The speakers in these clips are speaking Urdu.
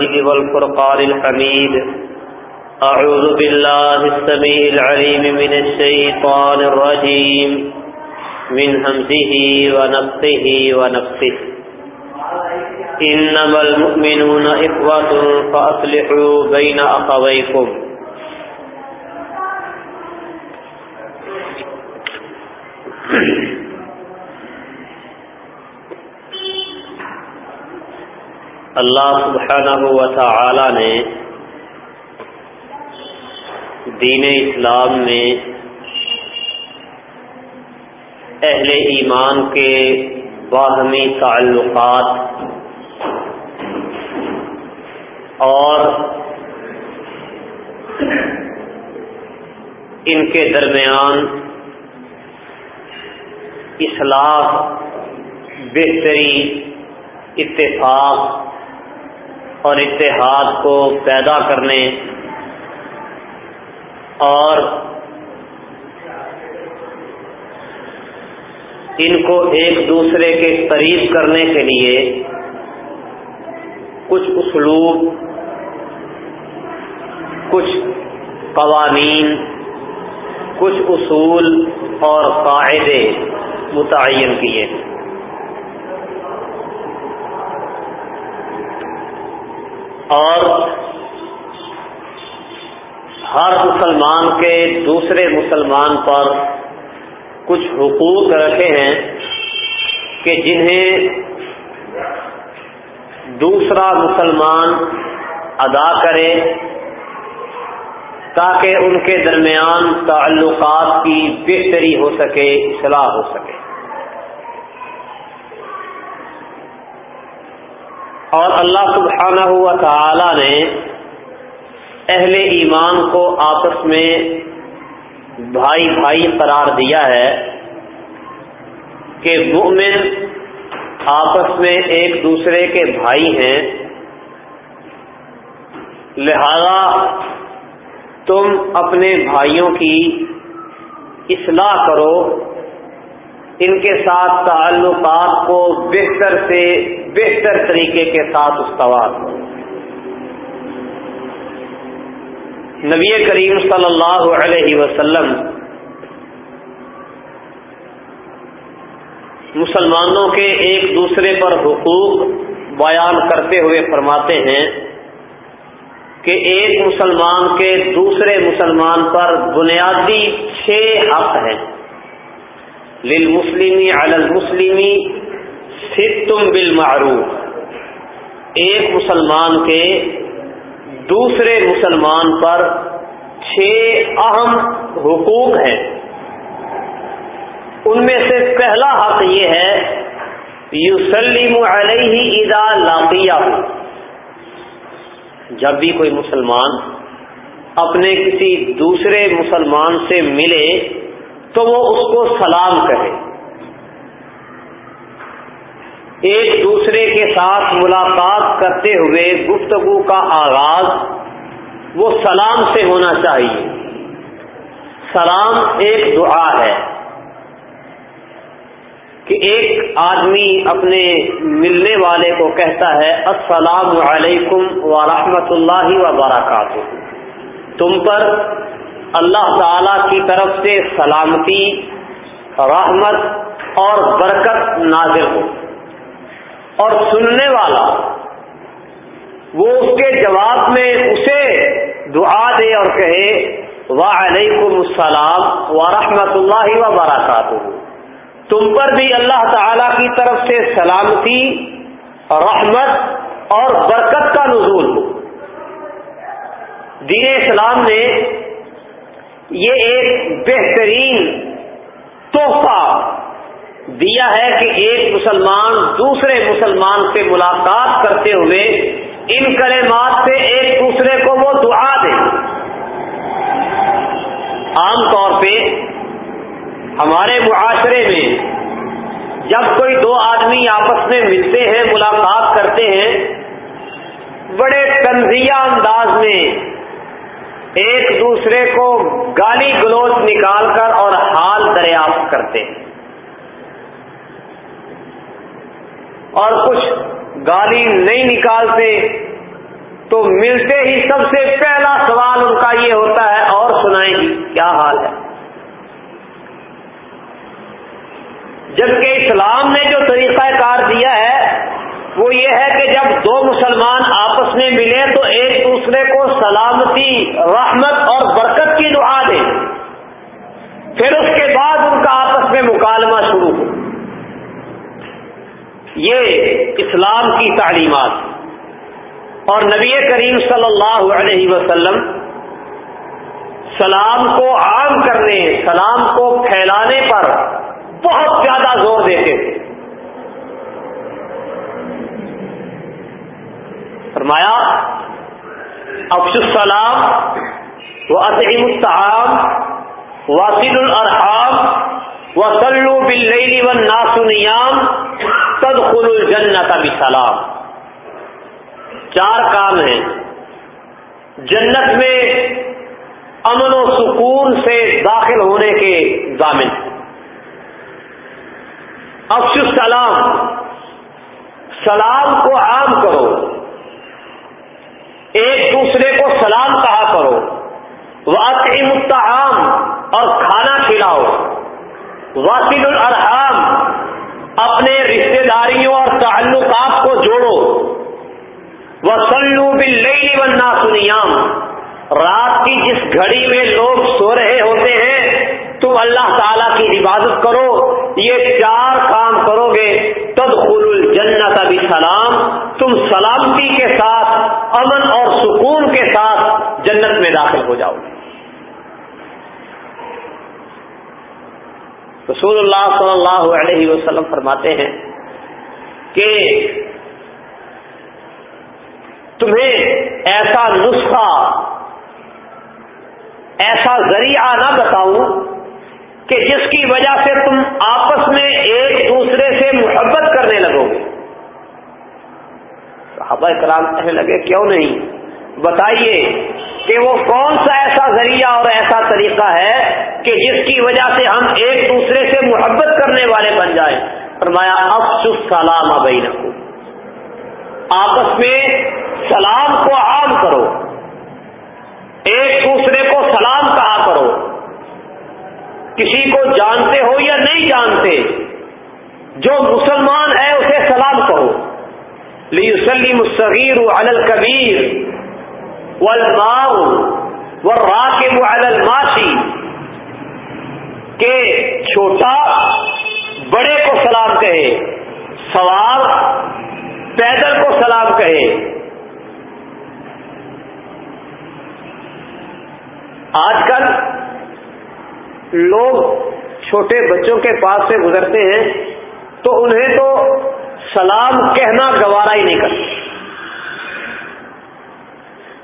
والفرقان الحميد. أعوذ بالله السميع العليم من الشيطان الرجيم. من همزه ونفسه ونفسه إنما المؤمنون إخوة فأصلحوا بين أخويكم. Thank you. اللہ سبحانہ و تعالی نے دین اسلام میں اہل ایمان کے باہمی تعلقات اور ان کے درمیان اصلاح، بہتری، اتفاق اور اتحاد کو پیدا کرنے اور ان کو ایک دوسرے کے قریب کرنے کے لیے کچھ اسلوب، کچھ قوانین، کچھ اصول اور قاعدے متعین کیے۔ اور ہر مسلمان کے دوسرے مسلمان پر کچھ حقوق رکھے ہیں کہ جنہیں دوسرا مسلمان ادا کرے تاکہ ان کے درمیان تعلقات کی بہتری ہو سکے اصلاح ہو سکے۔ اور اللہ سبحانہ ہوا تعالی نے اہل ایمان کو آپس میں بھائی بھائی قرار دیا ہے کہ مومن آپس میں ایک دوسرے کے بھائی ہیں۔ لہذا تم اپنے بھائیوں کی اصلاح کرو۔ ان کے ساتھ تعلقات کو بہتر سے بہتر طریقے کے ساتھ استوار نبی کریم صلی اللہ علیہ وسلم مسلمانوں کے ایک دوسرے پر حقوق بیان کرتے ہوئے فرماتے ہیں کہ ایک مسلمان کے دوسرے مسلمان پر بنیادی چھ حق ہیں۔ للمسلمی علی المسلمی ستم بالمعروف۔ ایک مسلمان کے دوسرے مسلمان پر چھ اہم حقوق ہیں۔ ان میں سے پہلا حق یہ ہے یوسلیم علیہ ادا لاقیہ۔ جب بھی کوئی مسلمان اپنے کسی دوسرے مسلمان سے ملے تو وہ اس کو سلام کہے ایک دوسرے کے ساتھ ملاقات کرتے ہوئے گفتگو کا آغاز وہ سلام سے ہونا چاہیے۔ سلام ایک دعا ہے کہ ایک آدمی اپنے ملنے والے کو کہتا ہے، السلام علیکم ورحمۃ اللہ وبرکاتہ۔ تم پر اللہ تعالی کی طرف سے سلامتی، رحمت اور برکت نازل ہو۔ اور سننے والا، وہ اس کے جواب میں اسے دعا دے اور کہے، وعلیکم السلام ورحمۃ اللہ وبرکاتہ۔ تم پر بھی اللہ تعالی کی طرف سے سلامتی، رحمت اور برکت کا نزول ہو۔ دین اسلام نے یہ ایک بہترین دیا ہے کہ ایک مسلمان دوسرے مسلمان سے ملاقات کرتے ہوئے ان کلمات سے ایک دوسرے کو وہ دعا دے۔ عام طور پہ ہمارے معاشرے میں جب کوئی دو آدمی آپس میں ملتے ہیں، ملاقات کرتے ہیں، بڑے تنزیہ انداز میں ایک دوسرے کو گالی گلوچ نکال کر اور حال دریافت کرتے ہیں۔ اور کچھ گالی نہیں نکالتے، تو ملتے ہی سب سے پہلا سوال ان کا یہ ہوتا ہے، اور سنائیں گی کیا حال ہے؟ جبکہ اسلام نے جو طریقہ کار دیا ہے، وہ یہ ہے کہ جب دو مسلمان آپس میں ملے تو ایک دوسرے کو سلامتی، رحمت اور برکت کی دعا دیں۔ پھر اس کے بعد ان کا آپس میں مکالمہ یہ اسلام کی تعلیمات۔ اور نبی کریم صلی اللہ علیہ وسلم سلام کو عام کرنے، سلام کو پھیلانے پر بہت زیادہ زور دیتے۔ تھے فرمایا افس السلام و عطیم الطعام، واصل الرحام و سلو بل و ناسنیام تدخل الجنت بسلام۔ چار کام ہیں۔ جنت میں امن و سکون سے داخل ہونے کے ضامن۔ افش السلام سلام کو عام کرو۔ ایک دوسرے کو سلام کہا کرو۔ واقعی متعام اور کھانا کھلاؤ۔ واقع الرحام اپنے رشتے داریوں اور تعلقات کو جوڑو۔ وہ سلو بل بننا سنیام رات کی جس گھڑی میں لوگ سو رہے ہوتے ہیں، تم اللہ تعالی کی عبادت کرو، یہ چار کام کرو گے۔ تب خل الجنت ابھی سلام تم سلامتی کے ساتھ، امن اور سکون کے ساتھ جنت میں داخل ہو جاؤ گے۔ رسول اللہ صلی اللہ علیہ وسلم فرماتے ہیں کہ تمہیں ایسا نسخہ، ایسا ذریعہ نہ بتاؤں کہ جس کی وجہ سے تم آپس میں ایک دوسرے سے محبت کرنے لگو گے۔ صحابہ کرام کہنے لگے، کیوں نہیں؟ بتائیے کہ وہ کون سا ایسا ذریعہ اور ایسا طریقہ ہے کہ جس کی وجہ سے ہم ایک دوسرے سے محبت کرنے والے بن جائیں؟ فرمایا افسوس سلام ابئی آپس میں سلام کو عام کرو۔ ایک دوسرے کو سلام کہا کرو۔ کسی کو جانتے ہو یا نہیں جانتے، جو مسلمان ہے اسے سلام کہو۔ لی سلیم الصغیر علی الکبیر۔ والماء والراکب علی الماشی کہ چھوٹا بڑے کو سلام کہے سوال پیدل کو سلام کہے۔ آج کل لوگ چھوٹے بچوں کے پاس سے گزرتے ہیں تو انہیں تو سلام کہنا گوارا ہی نہیں کرتے۔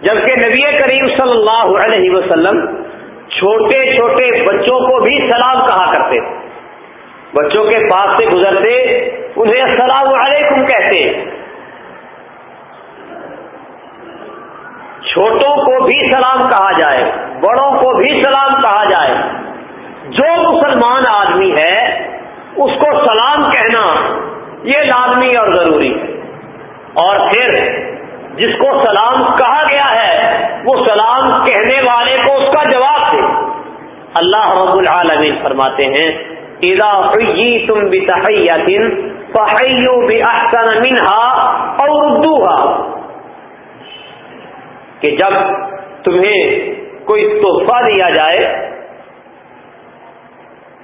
جبکہ نبی کریم صلی اللہ علیہ وسلم چھوٹے چھوٹے بچوں کو بھی سلام کہا کرتے بچوں کے پاس سے گزرتے انہیں السلام علیکم کہتے۔ چھوٹوں کو بھی سلام کہا جائے، بڑوں کو بھی سلام کہا جائے۔ جو مسلمان آدمی ہے، اس کو سلام کہنا یہ لازمی اور ضروری ہے۔ اور پھر جس کو سلام کہا گیا وہ سلام کہنے والے کو اس کا جواب دے۔ اللہ رب العالمین فرماتے ہیں تم بھی تحیہ پہیو بھی احسن منہا اور اردو کہ جب تمہیں کوئی تحفہ دیا جائے،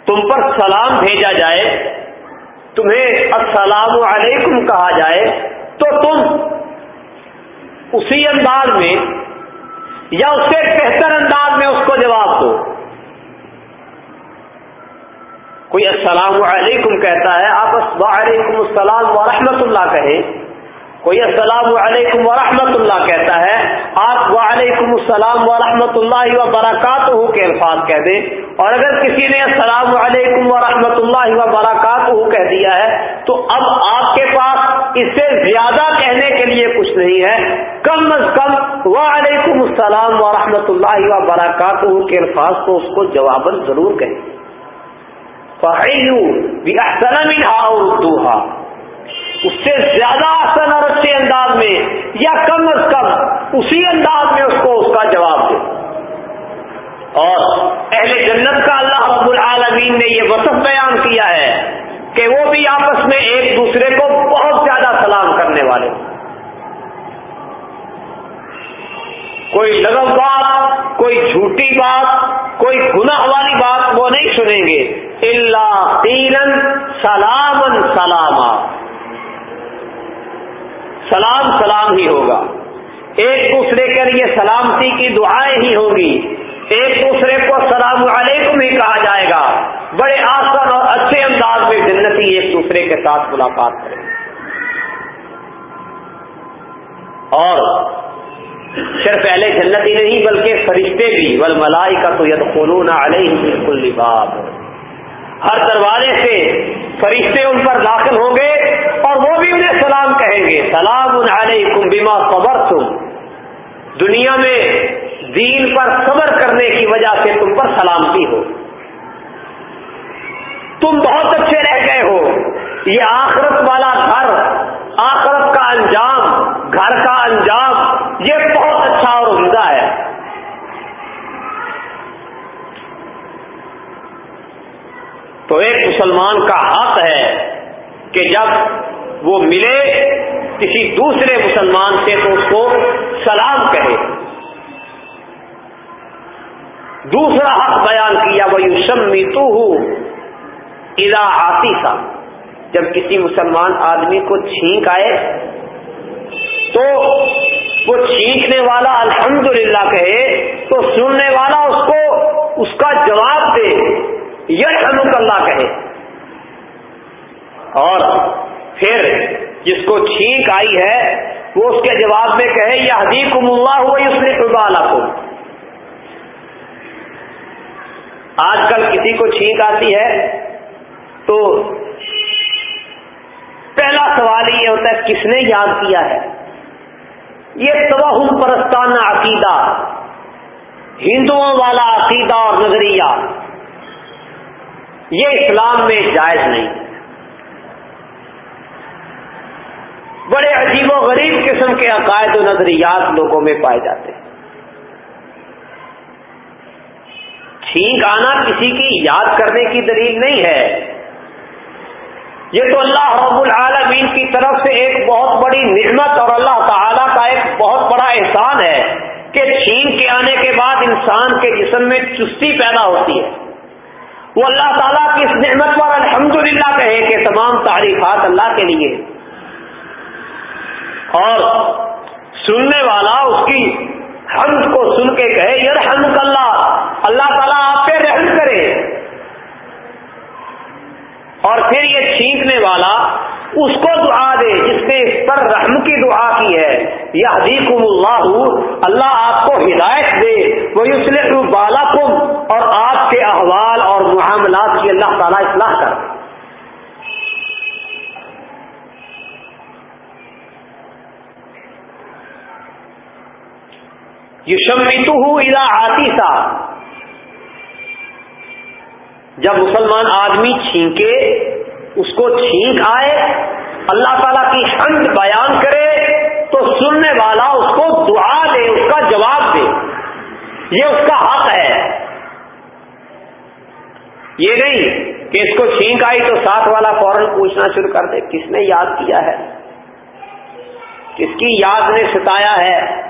تم پر سلام بھیجا جائے، تمہیں السلام علیکم کہا جائے، تو تم اسی انداز میں یا اس سے بہتر انداز میں اس کو جواب دو۔ کوئی السلام علیکم کہتا ہے، آپ وعلیکم السلام ورحمۃ اللہ کہیں۔ کوئی السلام علیکم ورحمۃ اللہ کہتا ہے، آپ وعلیکم السلام ورحمۃ اللہ وبرکاتہ کے الفاظ کہہ دیں۔ اور اگر کسی نے السلام علیکم ورحمۃ اللہ وبرکاتہ کہہ دیا ہے، تو اب آپ کے پاس اس سے زیادہ کہنے کے لیے کچھ نہیں ہے۔ کم از کم وعلیکم السلام ورحمۃ اللہ وبرکاتہ کے الفاظ کو اس کو جواباً ضرور کہیں۔ بھی احسن اس سے زیادہ آسان اور اچھے انداز میں یا کم از کم اسی انداز میں اس کو اس کا جواب دے۔ اور اہل جنت کا اللہ رب العالمین نے یہ وصف بیان کیا ہے۔ کہ وہ بھی آپس میں ایک دوسرے کو بہت زیادہ سلام کرنے والے کوئی لگم بات، کوئی جھوٹی بات، کوئی گناہ والی بات وہ نہیں سنیں گے۔ اللہ تیرن سلامن سلاما۔ سلام سلام ہی ہوگا۔ ایک دوسرے کے لیے سلامتی کی دعائیں ہی ہوں گی ایک دوسرے کو السلام علیکم ہی کہا جائے گا۔ بڑے آسان اور اچھے انداز میں ایک دوسرے کے ساتھ ملاقات کریں۔ اور صرف پہلے جنتی نہیں بلکہ فرشتے بھی بل ملائی کا تو ید خلون علیہ بالکل لباب ہر دروازے سے فرشتے ان پر داخل ہوں گے اور وہ بھی انہیں سلام کہیں گے۔ سلام علیکم بما صبرتم۔ دنیا میں دین پر صبر کرنے کی وجہ سے تم پر سلامتی ہو۔ تم بہت اچھے رہ گئے ہو۔ یہ آخرت والا گھر، آخرت کا انجام، گھر کا انجام، یہ بہت اچھا اور عمدہ ہے۔ تو ایک مسلمان کا حق ہے کہ جب وہ ملے کسی دوسرے مسلمان سے تو اس کو سلام کہے۔ دوسرا حق بیان کیا وہ یوشمی تو ہوں ادا آتی سا جب کسی مسلمان آدمی کو چھینک آئے، تو وہ چھینکنے والا الحمدللہ کہے، تو سننے والا اس کو اس کا جواب دے۔ یش اللہ کہے۔ اور پھر جس کو چھینک آئی ہے، وہ اس کے جواب میں کہے یہ حدیق اللہ ہوا اس نے کو آج کل کسی کو چھینک آتی ہے تو پہلا سوال یہ ہوتا ہے، کس نے یاد کیا ہے؟ یہ توہم پرستانہ عقیدہ، ہندوؤں والا عقیدہ اور نظریہ، یہ اسلام میں جائز نہیں۔ بڑے عجیب و غریب قسم کے عقائد و نظریات لوگوں میں پائے جاتے ہیں۔ چھینک آنا کسی کی یاد کرنے کی دلیل نہیں ہے۔ یہ تو اللہ رب العالمین کی طرف سے ایک بہت بڑی نعمت اور اللہ تعالی کا ایک بہت بڑا احسان ہے کہ چھین کے آنے کے بعد انسان کے جسم میں چستی پیدا ہوتی ہے۔ وہ اللہ تعالیٰ کی اس نعمت پر الحمدللہ کہے کہ تمام تعریفات اللہ کے لیے اور سننے والا اس کی حمد کو سن کے کہے یار حمد اللہ اللہ تعالیٰ آپ پہ رحم کرے اور پھر یہ چھینکنے والا اس کو دعا دے جس نے اس پر رحم کی دعا کی ہے۔ یہ حدیقم اللہ اللہ آپ کو ہدایت دے۔ وہ اس لیے بالا کم اور آپ کے احوال اور معاملات کی اللہ تعالیٰ اصلاح کر۔ دے یشمیتو ہوں ادا آتی جب مسلمان آدمی چھینکے، اس کو چھینک آئے، اللہ تعالی کی حمد بیان کرے، تو سننے والا اس کو دعا دے، اس کا جواب دے۔ یہ اس کا حق ہے۔ یہ نہیں کہ اس کو چھینک آئی تو ساتھ والا فوراً پوچھنا شروع کر دے۔ کس نے یاد کیا ہے؟ کس کی یاد نے ستایا ہے؟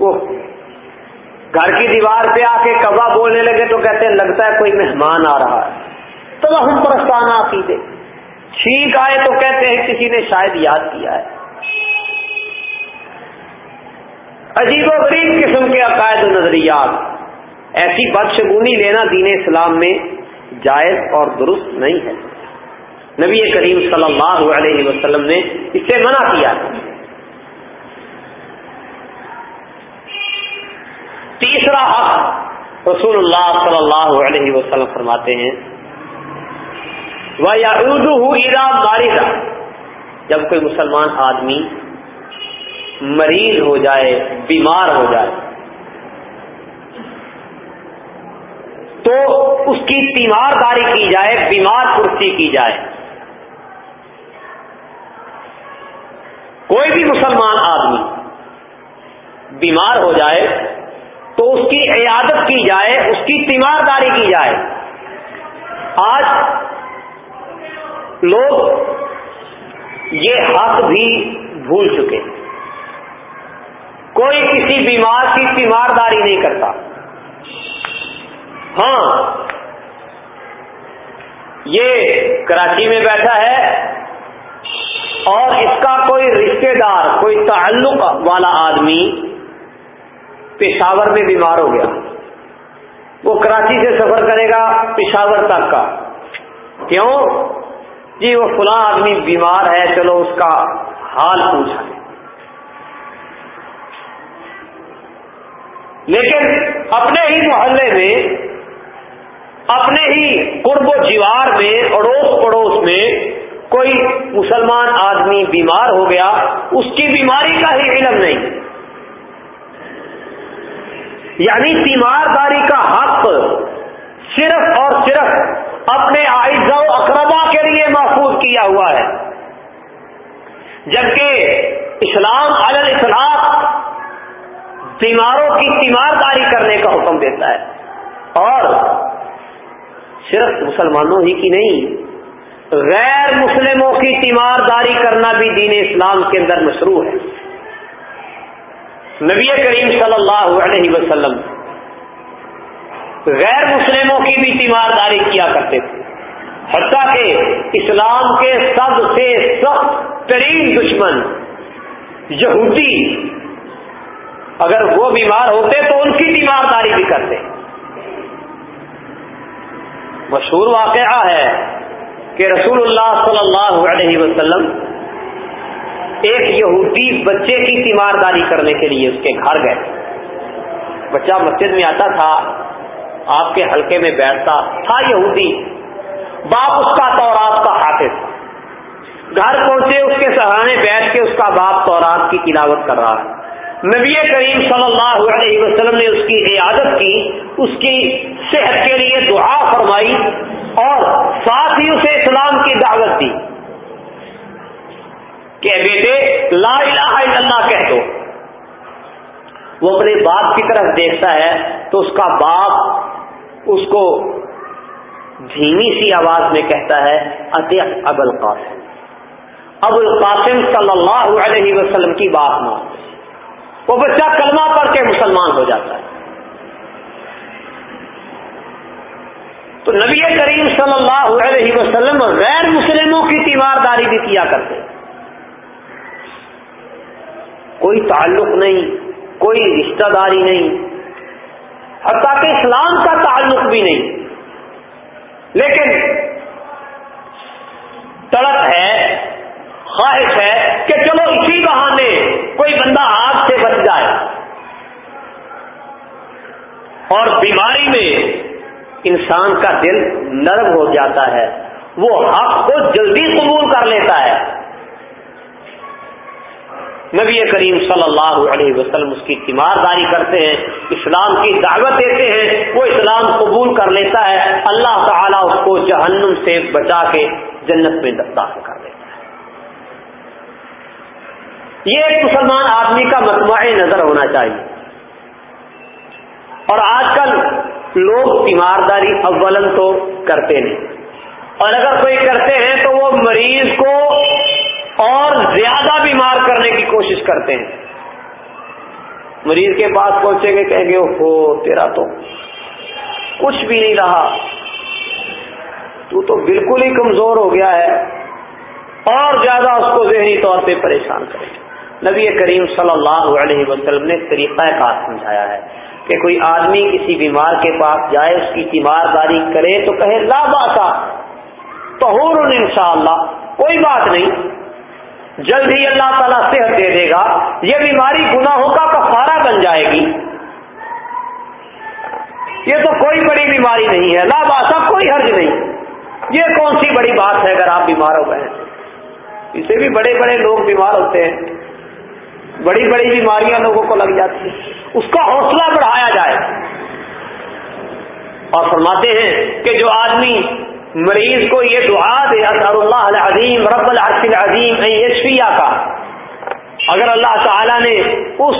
وہ گھر کی دیوار پہ آ کے کبا بولنے لگے تو کہتے ہیں لگتا ہے کوئی مہمان آ رہا ہے۔ تو وہ ہم پرستانہ عقیدے۔ چھینک آئے تو کہتے ہیں کسی نے شاید یاد کیا ہے۔ عجیب و غریب قسم کے عقائد و نظریات۔ ایسی بدشگونی لینا دین اسلام میں جائز اور درست نہیں ہے۔ نبی کریم صلی اللہ علیہ وسلم نے اس سے منع کیا۔ تیسرا حق رسول اللہ صلی اللہ علیہ وسلم فرماتے ہیں وہ ماردا جب کوئی مسلمان آدمی مریض ہو جائے، بیمار ہو جائے، تو اس کی تیمار داری کی جائے، بیمار پورتی کی جائے۔ کوئی بھی مسلمان آدمی بیمار ہو جائے تو اس کی عیادت کی جائے، اس کی تیمارداری کی جائے۔ آج لوگ یہ حق بھی بھول چکے۔ کوئی کسی بیمار کی تیمارداری نہیں کرتا۔ ہاں یہ کراچی میں بیٹھا ہے اور اس کا کوئی رشتے دار، کوئی تعلق والا آدمی پشاور میں بیمار ہو گیا۔ وہ کراچی سے سفر کرے گا پشاور تک کا۔ کیوں؟ جی وہ فلاں آدمی بیمار ہے، چلو اس کا حال پوچھا لیکن اپنے ہی محلے میں، اپنے ہی قرب و جیوار میں، اڑوس پڑوس میں کوئی مسلمان آدمی بیمار ہو گیا، اس کی بیماری کا ہی علم نہیں۔ یعنی تیمارداری کا حق صرف اور صرف اپنے آئزہ و اقربا کے لیے محفوظ کیا ہوا ہے۔ جبکہ اسلام عدل اصلاح بیماروں کی تیمارداری کرنے کا حکم دیتا ہے۔ اور صرف مسلمانوں ہی کی نہیں، غیر مسلموں کی تیمارداری کرنا بھی دین اسلام کے اندر مشروع ہے۔ نبی کریم صلی اللہ علیہ وسلم غیر مسلموں کی بھی تیمارداری کیا کرتے تھے۔ حتیٰ کہ اسلام کے سب سے سخت ترین دشمن یہودی اگر وہ بیمار ہوتے تو ان کی تیمارداری بھی کرتے۔ مشہور واقعہ ہے کہ رسول اللہ صلی اللہ علیہ وسلم ایک یہودی بچے کی تیمارداری کرنے کے لیے اس کے گھر گئے۔ بچہ مسجد میں آتا تھا، آپ کے حلقے میں بیٹھتا تھا یہودی۔ باپ اس کا تورات کا حافظ۔ گھر پہنچے، اس کے سہانے بیٹھ کے اس کا باپ تورات کی تلاوت کر رہا۔ ہے نبی کریم صلی اللہ علیہ وسلم نے اس کی عیادت کی، اس کی صحت کے لیے دعا فرمائی اور ساتھ ہی اسے اسلام کی دعوت دی۔ کہ بیٹے، لا الہ الا اللہ کہہ دو۔ وہ اپنے باپ کی طرف دیکھتا ہے تو اس کا باپ اس کو دھیمی سی آواز میں کہتا ہے اتیق اب القاسم۔ ابو القاسم صلی اللہ علیہ وسلم کی بات مان وہ بچہ کلمہ پڑھ کے مسلمان ہو جاتا ہے۔ تو نبی کریم صلی اللہ علیہ وسلم غیر مسلموں کی تیمارداری بھی کیا کرتے۔ کوئی تعلق نہیں، کوئی رشتہ داری نہیں، حتیٰ کہ اسلام کا تعلق بھی نہیں۔ لیکن تڑپ ہے، خواہش ہے کہ چلو اسی بہانے کوئی بندہ آگ سے بچ جائے۔ اور بیماری میں انسان کا دل نرم ہو جاتا ہے، وہ حق کو جلدی قبول کر لیتا ہے۔ نبی کریم صلی اللہ علیہ وسلم اس کی تیمارداری کرتے ہیں، اسلام کی دعوت دیتے ہیں، وہ اسلام قبول کر لیتا ہے، اللہ تعالیٰ اس کو جہنم سے بچا کے جنت میں داخل کر دیتا ہے۔ یہ ایک مسلمان آدمی کا مجموعہ نظر ہونا چاہیے۔ اور آج کل لوگ تیمارداری اولن تو کرتے نہیں۔ اور اگر کوئی کرتے ہیں تو وہ مریض کو اور زیادہ بیمار کرنے کی کوشش کرتے ہیں۔ مریض کے پاس پہنچے گے کہیں گے ہو تیرا تو کچھ بھی نہیں رہا۔ تو تو بالکل ہی کمزور ہو گیا ہے۔ اور زیادہ اس کو ذہنی طور پہ پریشان کرے۔ نبی کریم صلی اللہ علیہ وسلم نے طریقہ کار سمجھایا ہے کہ کوئی آدمی کسی بیمار کے پاس جائے، اس کی تیمارداری کرے تو کہے، لا بات تو ان شاء اللہ کوئی بات نہیں۔ جلد ہی اللہ تعالیٰ صحت دے دے گا، یہ بیماری گناہوں کا کفارہ بن جائے گی۔ یہ تو کوئی بڑی بیماری نہیں ہے لا باسا کوئی حرج نہیں۔ یہ کون سی بڑی بات ہے اگر آپ بیمار ہو گئے اسے بھی بڑے بڑے لوگ بیمار ہوتے ہیں۔ بڑی بڑی بیماریاں لوگوں کو لگ جاتی ہیں۔ اس کا حوصلہ بڑھایا جائے۔ اور فرماتے ہیں کہ جو آدمی مریض کو یہ دعا دے، اثر اللہ العظیم، رب العرش العظیم یشفیہ کا۔ اگر اللہ تعالی نے اس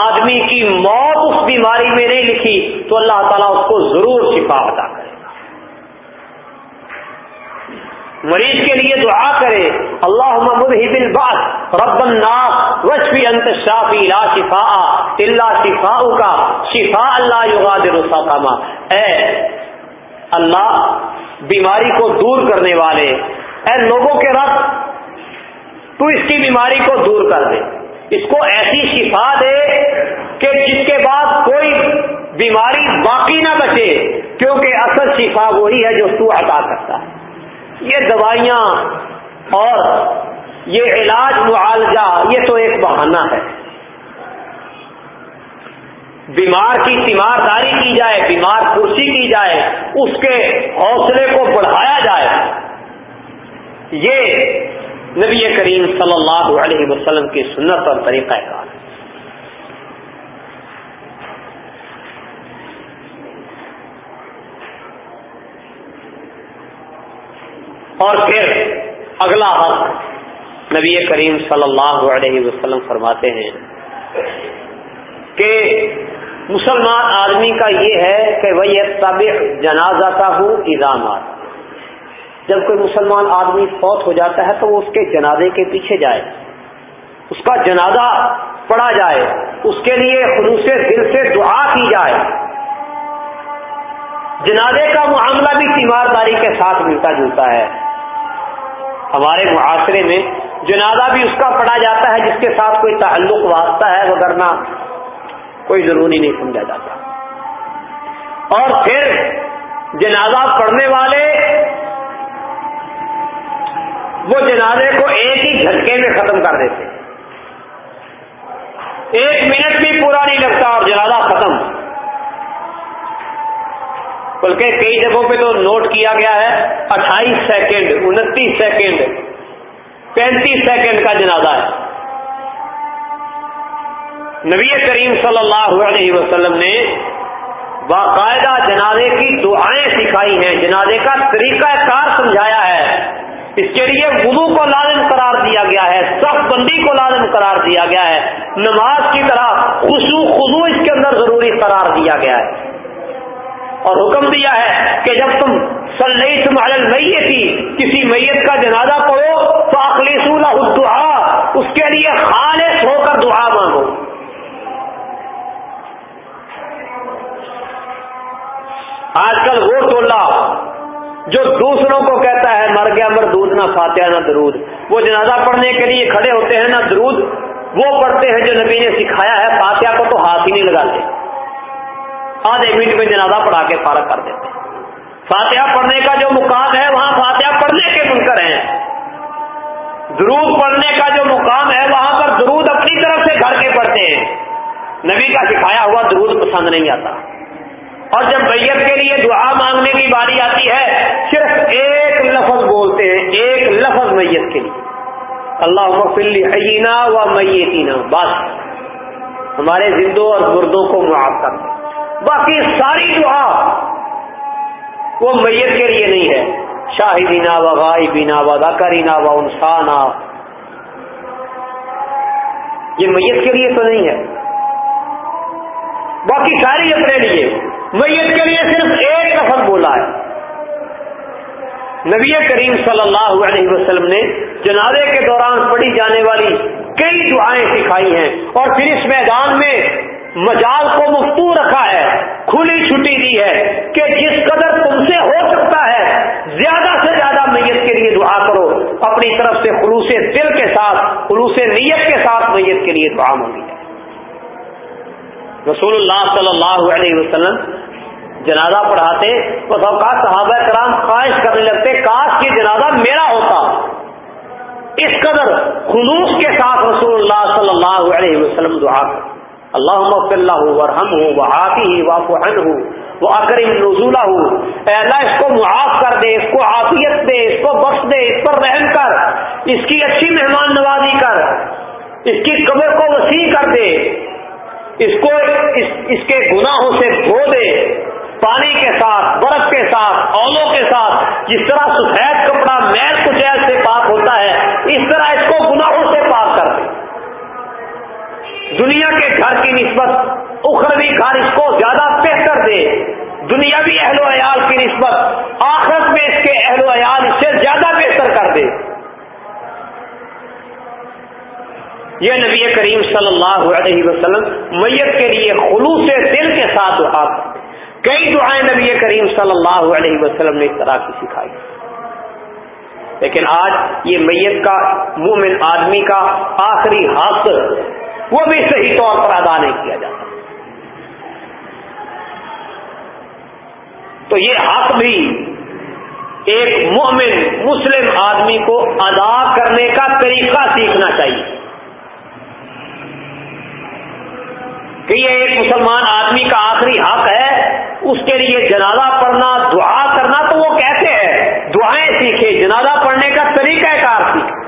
آدمی کی موت، اس بیماری میں نہیں لکھی، تو اللہ تعالیٰ اس کو ضرور شفا ادا کرے گا۔ مریض کے لیے دعا کرے اللہ محمد ہی بات رب الناس وشفی انت شافی لا شفا اللہ شفا کا شفا اللہ یغادر یوگا اے اللہ بیماری کو دور کرنے والے، اے لوگوں کے رب، تو اس کی بیماری کو دور کر دے۔ اس کو ایسی شفا دے کہ جس کے بعد کوئی بیماری باقی نہ بچے، کیونکہ اصل شفا وہی ہے جو تو عطا کرتا ہے۔ یہ دوائیاں اور یہ علاج، معالجہ، یہ تو ایک بہانہ ہے۔ بیمار کی تیمارداری کی جائے، بیمار کرسی کی جائے، اس کے حوصلے کو بڑھایا جائے۔ یہ نبی کریم صلی اللہ علیہ وسلم کی سنت اور طریقہ کار اور پھر اگلا حق نبی کریم صلی اللہ علیہ وسلم فرماتے ہیں کہ مسلمان آدمی کا یہ ہے کہ وہ یہ جنازہ کا ہوں ایزامات جب کوئی مسلمان آدمی فوت ہو جاتا ہے تو وہ اس کے جنازے کے پیچھے جائے۔ اس کا جنازہ پڑھا جائے۔ اس کے لیے خلوص دل سے دعا کی جائے۔ جنازے کا معاملہ بھی تیمارداری کے ساتھ ملتا جلتا ہے۔ ہمارے معاشرے میں جنازہ بھی اس کا پڑھا جاتا ہے جس کے ساتھ کوئی تعلق واسطہ ہے۔ وغیرہ کوئی ضروری نہیں سمجھا جاتا۔ اور پھر جنازہ پڑھنے والے وہ جنازے کو ایک ہی جھٹکے میں ختم کر دیتے۔ ایک منٹ بھی پورا نہیں لگتا اور جنازہ ختم۔ بلکہ کئی جگہوں پہ تو نوٹ کیا گیا ہے، اٹھائیس سیکنڈ، انتیس سیکنڈ، پینتیس سیکنڈ کا جنازہ ہے۔ نبی کریم صلی اللہ علیہ وسلم نے باقاعدہ جنازے کی دعائیں سکھائی ہیں، جنازے کا طریقہ کار سمجھایا ہے۔ اس کے لیے وضو کو لازم قرار دیا گیا ہے، سخت بندی کو لازم قرار دیا گیا ہے۔ نماز کی طرح خوشو خزو اس کے اندر ضروری قرار دیا گیا ہے۔ اور حکم دیا ہے کہ جب تم سلئی تم میت تھی کسی میت کا جنازہ پڑھو تو اخلیص دعا اس کے لیے خالص ہو کر دعا مانگو آج کل وہ ٹولہ جو دوسروں کو کہتا ہے مر گیا مر دودھ، نہ فاتحہ، نہ درود۔ وہ جنازہ پڑھنے کے لیے کھڑے ہوتے ہیں، نہ درود۔ وہ پڑھتے ہیں جو نبی نے سکھایا ہے، فاتحہ کو تو ہاتھ ہی نہیں لگاتے۔ آدھے منٹ میں جنازہ پڑھا کے فارغ کر دیتے فاتحہ پڑھنے کا جو مقام ہے، وہاں فاتحہ پڑھنے کے منکر ہیں۔ درود پڑھنے کا جو مقام ہے، وہاں پر درود اپنی طرف سے گھر کے پڑھتے ہیں۔ نبی کا سکھایا ہوا درود پسند نہیں آتا۔ اور جب میت کے لیے دعا مانگنے کی باری آتی ہے، صرف ایک لفظ بولتے ہیں، ایک لفظ میت کے لیے۔ اللہ مفلی حینا و میتینا، بس۔ ہمارے زندوں اور مردوں کو معاف کر دیں باقی ساری دعا وہ میت کے لیے نہیں ہے۔ شاہدینا و غائبینا و دکرینا و انسانا۔ یہ میت کے لیے تو نہیں ہے۔ باقی ساری اپنے لیے۔ میت کے لیے صرف ایک لفظ بولا ہے۔ نبی کریم صلی اللہ علیہ وسلم نے جنازے کے دوران پڑھی جانے والی کئی دعائیں سکھائی ہیں اور پھر اس میدان میں مجال کو مفتو رکھا ہے، کھلی چھٹی دی ہے کہ جس قدر تم سے ہو سکتا ہے، زیادہ سے زیادہ میت کے لیے دعا کرو۔ اپنی طرف سے خلوص دل کے ساتھ، خلوص نیت کے ساتھ میت کے لیے دعا مانگی ہے رسول اللہ صلی اللہ علیہ وسلم جنازہ پڑھاتے تو سب کا صحابہ کرام خواہش کرنے لگتے، کاش کی جنازہ میرا ہوتا۔ اس قدر خلوص کے ساتھ رسول اللہ صلی اللہ علیہ وسلم دعا کر اللہ اللہ ورحم ہو وہ آتی ہی واقع ہو وہ اکریم نزولہ ہو اللہ، اس کو معاف کر دے، اس کو عافیت دے، اس کو بخش دے، اس پر رحم کر۔ اس کی اچھی مہمان نوازی کر۔ اس کی قبر کو وسیع کر دے۔ اس کو اس, اس کے گناہوں سے دھو دے پانی کے ساتھ برف کے ساتھ اولوں کے ساتھ جس طرح سفید کپڑا میل کچیل سے پاک ہوتا ہے اس طرح اس کو گناہوں سے پاک کر دے۔ دنیا کے گھر کی نسبت اخروی گھر اس کو زیادہ بہتر دے۔ دنیاوی اہل و عیال کی نسبت آخرت میں اس کے اہل و عیال اس سے زیادہ بہتر کر دے۔ یہ نبی کریم صلی اللہ علیہ وسلم میت کے لیے خلوص دل کے ساتھ دعا کئی دعائیں نبی کریم صلی اللہ علیہ وسلم نے اس طرح کی سکھائی۔ لیکن آج یہ میت کا، مومن آدمی کا آخری حق وہ بھی صحیح طور پر ادا نہیں کیا جاتا۔ تو یہ حق بھی ایک مومن مسلم آدمی کو ادا کرنے کا طریقہ سیکھنا چاہیے۔ کہ یہ ایک مسلمان آدمی کا آخری حق ہے، اس کے لیے جنازہ پڑھنا، دعا کرنا، تو وہ کہتے ہیں دعائیں سیکھے جنازہ پڑھنے کا طریقہ کار سیکھے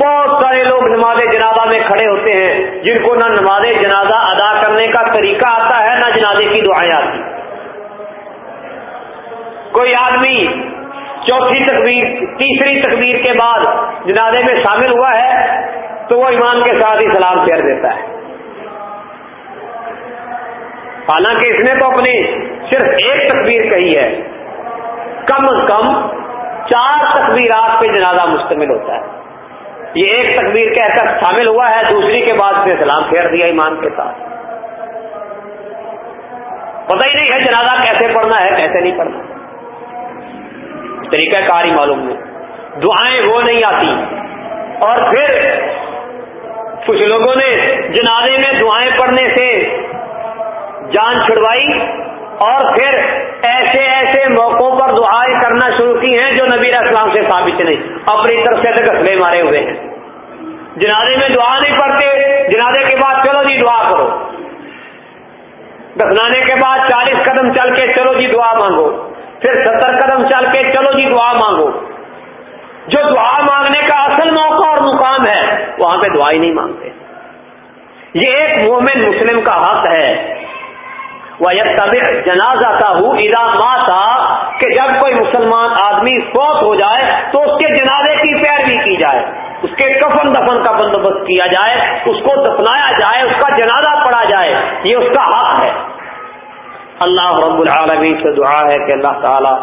بہت سارے لوگ نماز جنازہ میں کھڑے ہوتے ہیں، جن کو نہ نماز جنازہ ادا کرنے کا طریقہ آتا ہے، نہ جنازے کی دعائیں آتی۔ کوئی آدمی چوتھی تکبیر، تیسری تکبیر کے بعد جنازے میں شامل ہوا ہے، تو وہ ایمان کے ساتھ ہی سلام پھیر دیتا ہے۔ حالانکہ اس نے تو اپنی صرف ایک تصویر کہی ہے۔ کم از کم چار تصویرات پہ جنازہ مشتمل ہوتا ہے۔ یہ ایک تقبیر کہہ کر شامل ہوا ہے، دوسری کے بعد سے سلام پھیر دیا ایمان کے ساتھ۔ پتہ ہی نہیں ہے جنازہ کیسے پڑھنا ہے، کیسے نہیں پڑھنا۔ طریقہ کار ہی معلوم نہیں۔ دعائیں وہ نہیں آتی۔ اور پھر کچھ لوگوں نے جنازے میں دعائیں پڑھنے جان چھڑوائی اور پھر ایسے ایسے موقعوں پر دعائیں کرنا شروع کی ہیں جو نبی اسلام سے ثابت نہیں۔ اپنی طرف سے گسلے مارے ہوئے ہیں۔ جنازے میں دعا نہیں پڑھتے، جنازے کے بعد چلو جی دعا کرو۔ دفنانے کے بعد چالیس قدم چل کے چلو جی دعا مانگو۔ پھر ستر قدم چل کے چلو جی دعا مانگو۔ جو دعا مانگنے کا اصل موقع اور مقام ہے، وہاں پہ دعا ہی نہیں مانگتے۔ یہ ایک مومن مسلم کا حق ہے۔ وہ جنازہ تھا ہوں ادا ماتا کہ جب کوئی مسلمان آدمی فوت ہو جائے تو اس کے جنازے کی پیروی کی جائے، اس کے کفن دفن کا بندوبست کیا جائے، اس کو دفنایا جائے، اس کا جنازہ پڑا جائے، یہ اس کا حق ہے۔ اللہ رب العالمین سے دعا ہے کہ اللہ تعالیٰ